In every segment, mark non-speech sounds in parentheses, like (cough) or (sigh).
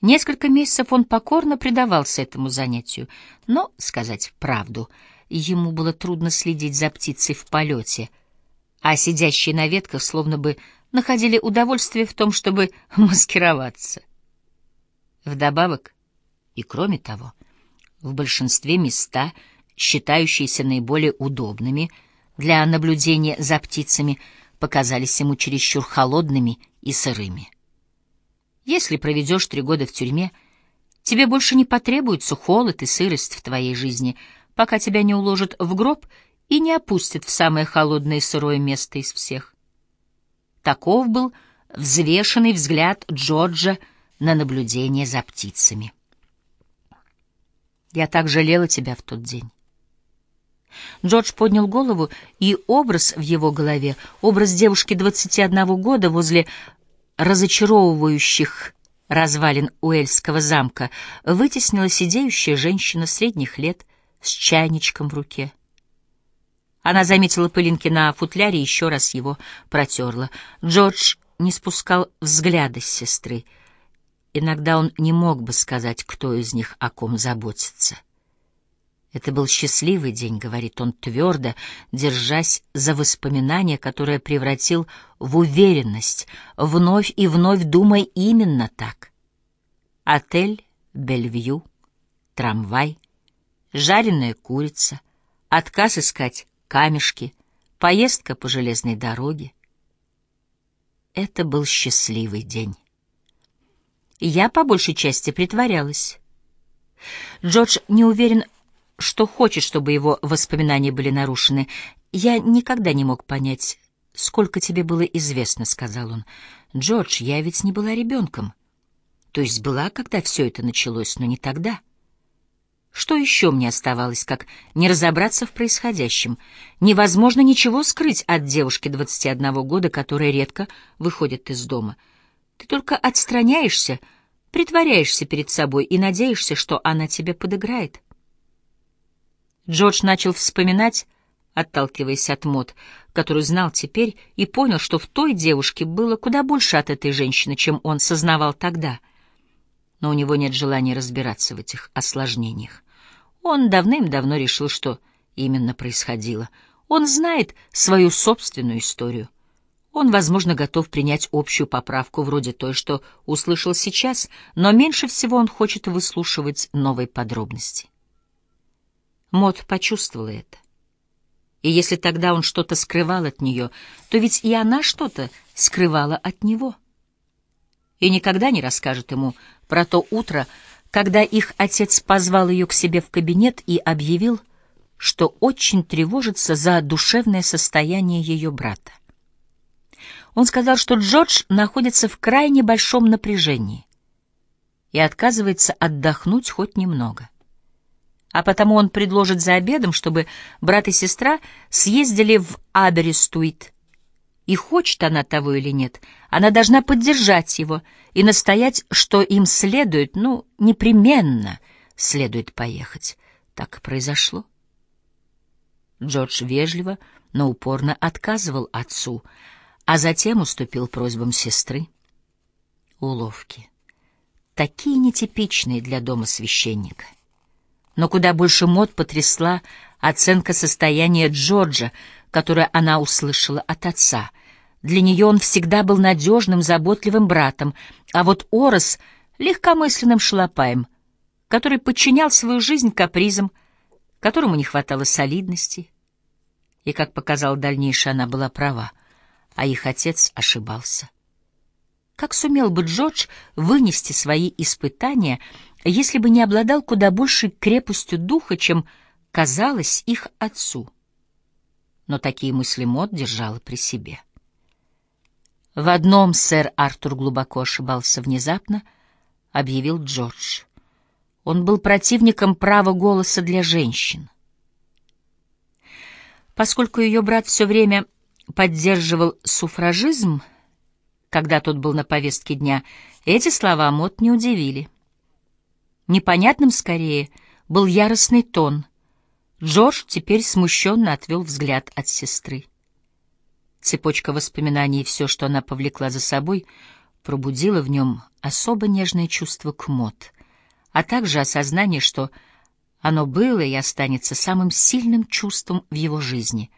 Несколько месяцев он покорно предавался этому занятию, но, сказать правду, ему было трудно следить за птицей в полете, а сидящие на ветках словно бы находили удовольствие в том, чтобы (laughs) маскироваться. Вдобавок, и кроме того, в большинстве места, считающиеся наиболее удобными для наблюдения за птицами, показались ему чересчур холодными и сырыми. Если проведешь три года в тюрьме, тебе больше не потребуется холод и сырость в твоей жизни, пока тебя не уложат в гроб и не опустят в самое холодное и сырое место из всех. Таков был взвешенный взгляд Джорджа на наблюдение за птицами. Я так жалела тебя в тот день. Джордж поднял голову, и образ в его голове, образ девушки 21 года возле разочаровывающих развалин Уэльского замка, вытеснила сидеющая женщина средних лет с чайничком в руке. Она заметила пылинки на футляре и еще раз его протерла. Джордж не спускал взгляда с сестры. Иногда он не мог бы сказать, кто из них о ком заботится. Это был счастливый день, говорит он твердо, держась за воспоминание, которое превратил в уверенность, вновь и вновь думая именно так. Отель, Бельвью, трамвай, жареная курица, отказ искать камешки, поездка по железной дороге. Это был счастливый день. Я по большей части притворялась. Джордж не уверен, что хочет, чтобы его воспоминания были нарушены. «Я никогда не мог понять, сколько тебе было известно», — сказал он. «Джордж, я ведь не была ребенком. То есть была, когда все это началось, но не тогда. Что еще мне оставалось, как не разобраться в происходящем? Невозможно ничего скрыть от девушки 21 года, которая редко выходит из дома. Ты только отстраняешься, притворяешься перед собой и надеешься, что она тебе подыграет». Джордж начал вспоминать, отталкиваясь от мод, которую знал теперь, и понял, что в той девушке было куда больше от этой женщины, чем он сознавал тогда. Но у него нет желания разбираться в этих осложнениях. Он давным-давно решил, что именно происходило. Он знает свою собственную историю. Он, возможно, готов принять общую поправку вроде той, что услышал сейчас, но меньше всего он хочет выслушивать новые подробности. Мот почувствовала это. И если тогда он что-то скрывал от нее, то ведь и она что-то скрывала от него. И никогда не расскажет ему про то утро, когда их отец позвал ее к себе в кабинет и объявил, что очень тревожится за душевное состояние ее брата. Он сказал, что Джордж находится в крайне большом напряжении и отказывается отдохнуть хоть немного а потому он предложит за обедом, чтобы брат и сестра съездили в Аберестуит. И хочет она того или нет, она должна поддержать его и настоять, что им следует, ну, непременно следует поехать. Так и произошло. Джордж вежливо, но упорно отказывал отцу, а затем уступил просьбам сестры. Уловки. Такие нетипичные для дома священника. Но куда больше мод потрясла оценка состояния Джорджа, которую она услышала от отца. Для нее он всегда был надежным, заботливым братом, а вот Орос — легкомысленным шалопаем, который подчинял свою жизнь капризам, которому не хватало солидности. И, как показал дальнейшее, она была права, а их отец ошибался. Как сумел бы Джордж вынести свои испытания — если бы не обладал куда большей крепостью духа, чем казалось их отцу. Но такие мысли Мот держала при себе. В одном сэр Артур глубоко ошибался внезапно, объявил Джордж. Он был противником права голоса для женщин. Поскольку ее брат все время поддерживал суфражизм, когда тот был на повестке дня, эти слова Мот не удивили. Непонятным скорее был яростный тон. Джордж теперь смущенно отвел взгляд от сестры. Цепочка воспоминаний и все, что она повлекла за собой, пробудило в нем особо нежное чувство к мод, а также осознание, что оно было и останется самым сильным чувством в его жизни.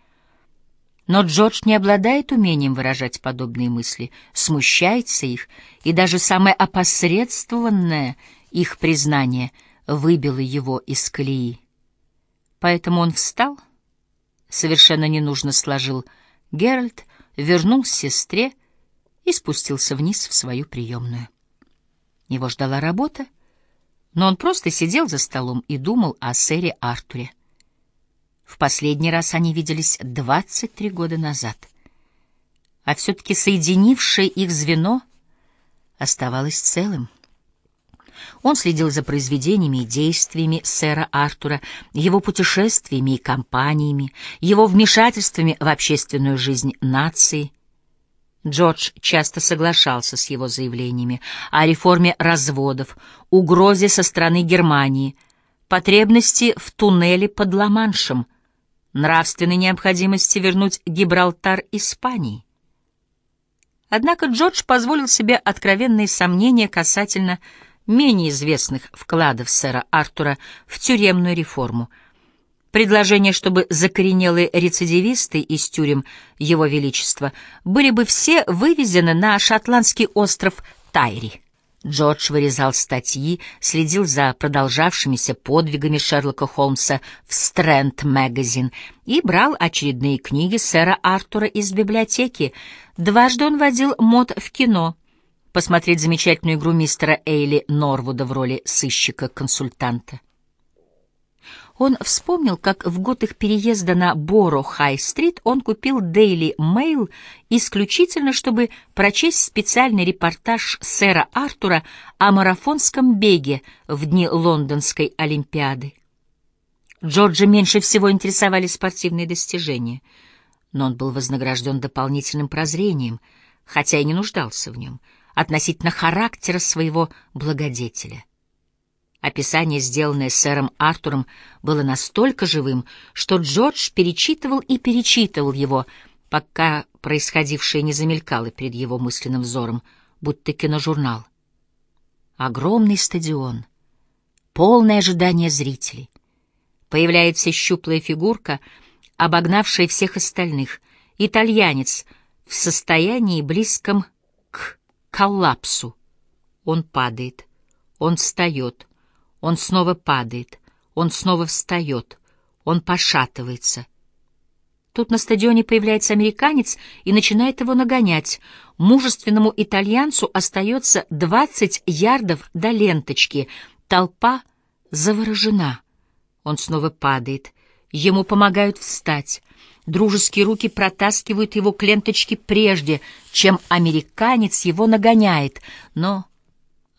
Но Джордж не обладает умением выражать подобные мысли, смущается их, и даже самое опосредствованное их признание выбило его из колеи. Поэтому он встал, совершенно ненужно сложил Геральт, вернул сестре и спустился вниз в свою приемную. Его ждала работа, но он просто сидел за столом и думал о сэре Артуре. В последний раз они виделись 23 года назад, а все-таки соединившее их звено оставалось целым. Он следил за произведениями и действиями сэра Артура, его путешествиями и кампаниями, его вмешательствами в общественную жизнь нации — Джордж часто соглашался с его заявлениями о реформе разводов, угрозе со стороны Германии, потребности в туннеле под Ла-Маншем, нравственной необходимости вернуть Гибралтар Испании. Однако Джордж позволил себе откровенные сомнения касательно менее известных вкладов сэра Артура в тюремную реформу — Предложение, чтобы закоренелые рецидивисты из тюрем Его Величества были бы все вывезены на шотландский остров Тайри. Джордж вырезал статьи, следил за продолжавшимися подвигами Шерлока Холмса в Стрэнд Магазин и брал очередные книги сэра Артура из библиотеки. Дважды он водил мод в кино, посмотреть замечательную игру мистера Эйли Норвуда в роли сыщика-консультанта. Он вспомнил, как в год их переезда на Боро-Хай-стрит он купил Daily Mail исключительно, чтобы прочесть специальный репортаж сэра Артура о марафонском беге в дни Лондонской Олимпиады. Джорджа меньше всего интересовали спортивные достижения, но он был вознагражден дополнительным прозрением, хотя и не нуждался в нем, относительно характера своего благодетеля. Описание, сделанное сэром Артуром, было настолько живым, что Джордж перечитывал и перечитывал его, пока происходившее не замелькало перед его мысленным взором, будто киножурнал. Огромный стадион, полное ожидание зрителей. Появляется щуплая фигурка, обогнавшая всех остальных, итальянец в состоянии близком к коллапсу. Он падает, он встает, он снова падает, он снова встает, он пошатывается. Тут на стадионе появляется американец и начинает его нагонять. Мужественному итальянцу остается двадцать ярдов до ленточки. Толпа заворожена. Он снова падает. Ему помогают встать. Дружеские руки протаскивают его к ленточке прежде, чем американец его нагоняет. Но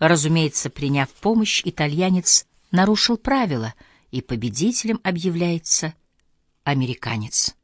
Разумеется, приняв помощь, итальянец нарушил правила, и победителем объявляется американец.